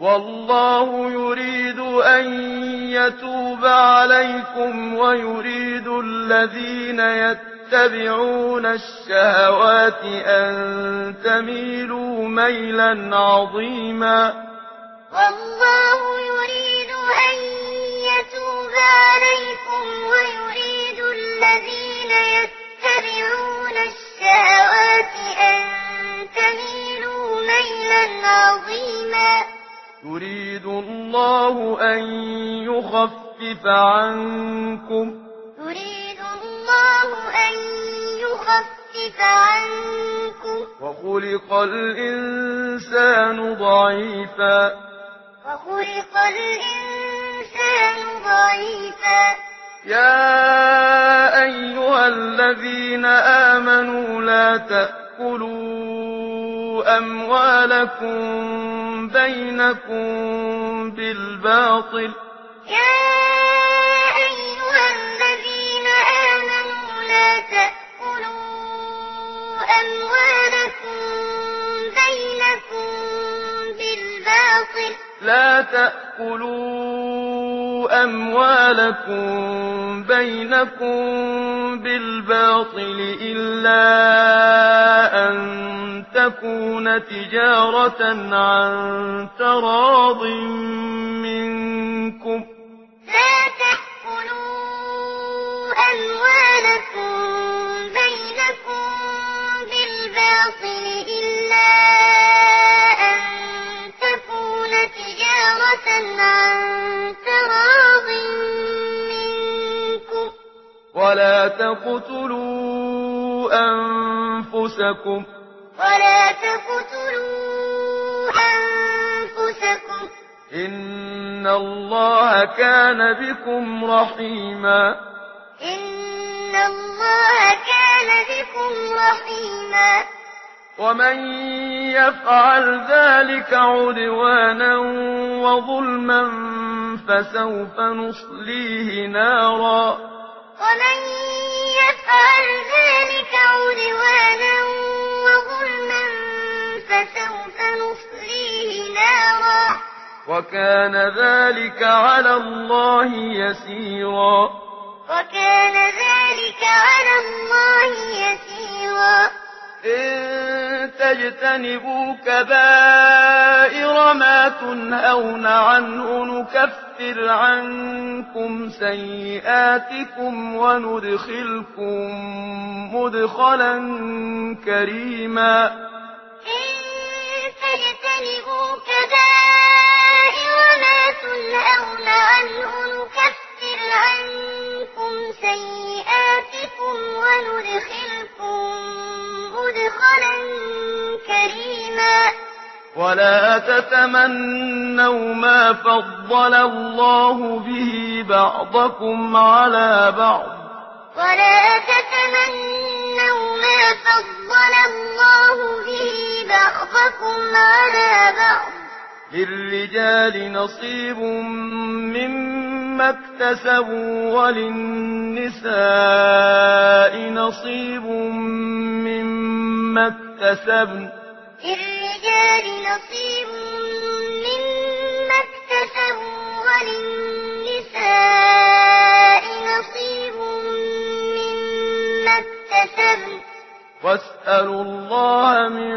والله يريد أن يتوب عليكم ويريد الذين يتبعون الشهوات أن تميلوا ميلا عظيما. والله يريد أن يتوب عليكم ويريد الذين يتبعون الشهوات أن تميلوا ميلا عظيما. يريد الله أن يخفف عنكم يريد الله أن يخفف عنكم. وخلق الإنسان ضعيفا وخلق الإنسان ضعيفا. يا أيها الذين آمنوا لا تأكلون أموالكم بينكم بالباطل. يا أيها الذين آمنوا لا تأكلوا أموالكم بينكم بالباطل. لا تأكلوا أموالكم بينكم بالباطل إلا تكون تجارة عن تراض منكم لا تأكلوا أموالكم بينكم بالباطل إلا أن تكون تجارة عن تراض منكم ولا تقتلوا أنفسكم ولا تقتلوا أنفسكم. إن الله كان بكم رحيما. إن الله كان بكم رحيما. ومن يفعل ذلك عدوانا وظلما فسوف نصليه نارا. ومن وكان ذلك على الله يسيرا. وكان ذلك على الله يسيرا. إن تجتنبوا كبائر ما تنهون عنه نكفر عنكم سيئاتكم وندخلكم مدخلا كريما. ولا تتمنوا ما فضل الله به بعضكم على بعض. ولا تتمنوا ما فضل الله به بعضكم على بعض. للرجال نصيب مما اكتسبوا وللنساء نصيب مما اكتسبن. للرجال للرجال نصيب مما اكتسبوا وللنساء نصيب مما اكتسبوا واسألوا الله من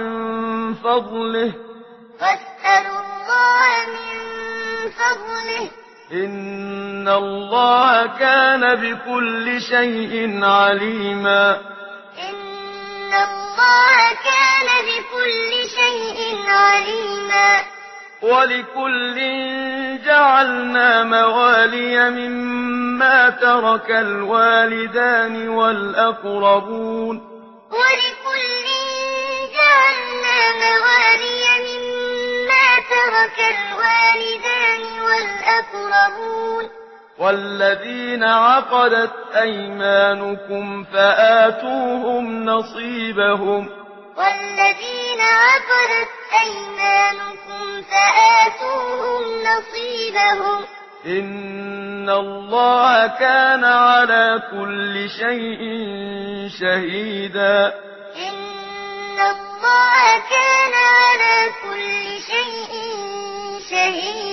فضله. واسألوا الله من فضله. إن الله كان بكل شيء عليما. إن ولكل جعلنا موالي مما ترك الوالدان والأقربون ولكل جعلنا موالي مما ترك الوالدان والأقربون والذين عقدت أيمانكم فآتوهم نصيبهم. والذين عقدت أيمانكم فآتوهم نصيبهم. إن الله كان على كل شيء شهيدا. إن الله كان على كل شيء شهيدا.